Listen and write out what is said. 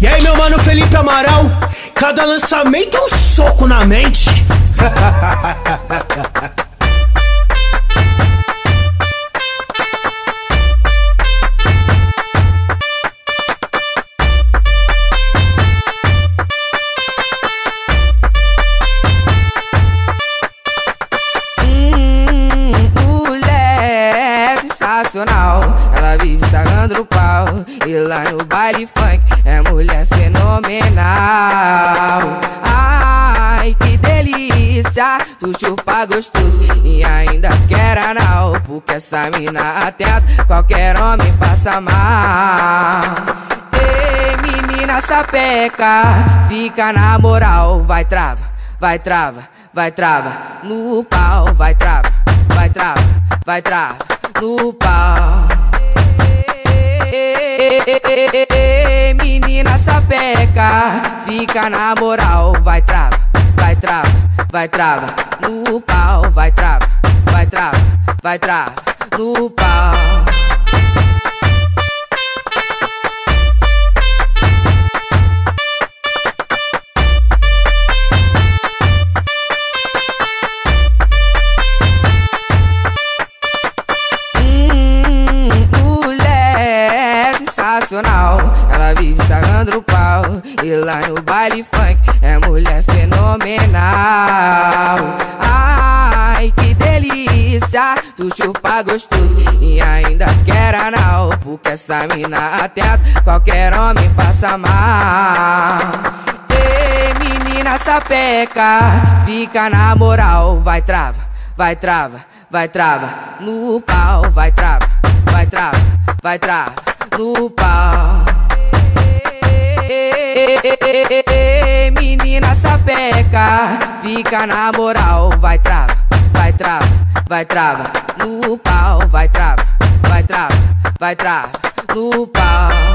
E aí, meu mano Felipe Amaral, cada lançamento é um soco na mente. Hum, mulher sensacional. Ela vive sarrando no pau. E lá no baile funk é mulher fenomenal. Ai, que delícia. Tu chupa gostoso e ainda quer anal. Porque essa mina atenta, qualquer homem passa mal. Ei, menina sapeca, fica na moral, vai trava, vai trava, vai trava, no pau, vai trava, vai trava, vai trava, no pau. Menina sapeca, fica na moral, vai trava, vai trava, vai trava, no pau, vai trava, vai trava, vai trava, no pau. Ela vive sarrando no pau. E lá no baile funk é mulher fenomenal. Ai, que delícia. Tu chupa gostoso e ainda quer anal. Porque essa mina atenta, qualquer homem passa mal. Menina sapeca, fica na moral, vai trava, vai trava, vai trava, no pau, vai trava, vai trava, vai trava, no pau. Menina sapeca, fica na moral, vai trava, vai trava, vai trava, no pau, vai trava, vai trava, vai trava, no pau.